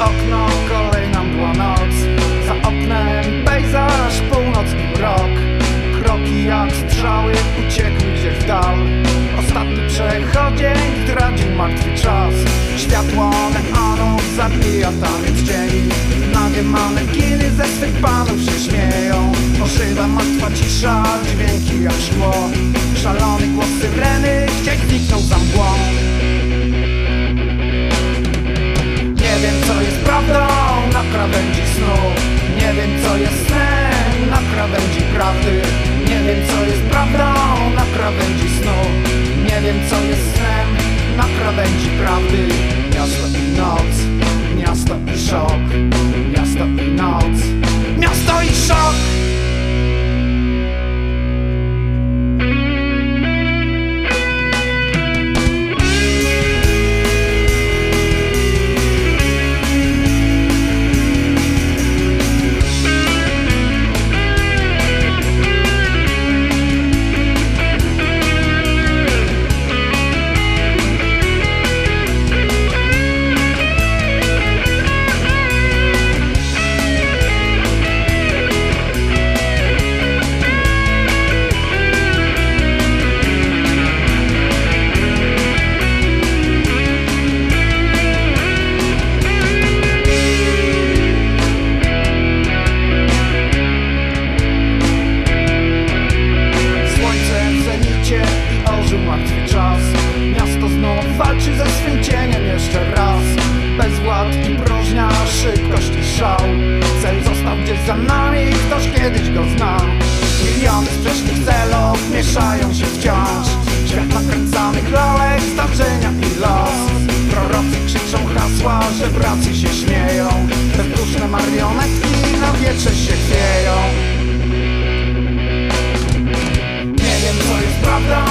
okno, kolejna mgła noc. Za oknem pejzaż, północny mrok Kroki jak strzały uciekły gdzieś w dal. Ostatni przechodzień tracił martwy czas. Światło neonów zabija taniec dzień. Nagie manekiny ze swych panów się śmieją. Ożywa martwa cisza, dźwięki jak szło. Szalony głos syreny, gdzieś zniknął za mgłą nami ktoś kiedyś go znał Miliony sprzecznych celów mieszają się wciąż. Świat nakręcanych lalek, zdarzenia i los. Prorocy krzyczą hasła, że bracy się śmieją. Bezduszne marionetki na wietrze się chwieją. Nie wiem co jest prawda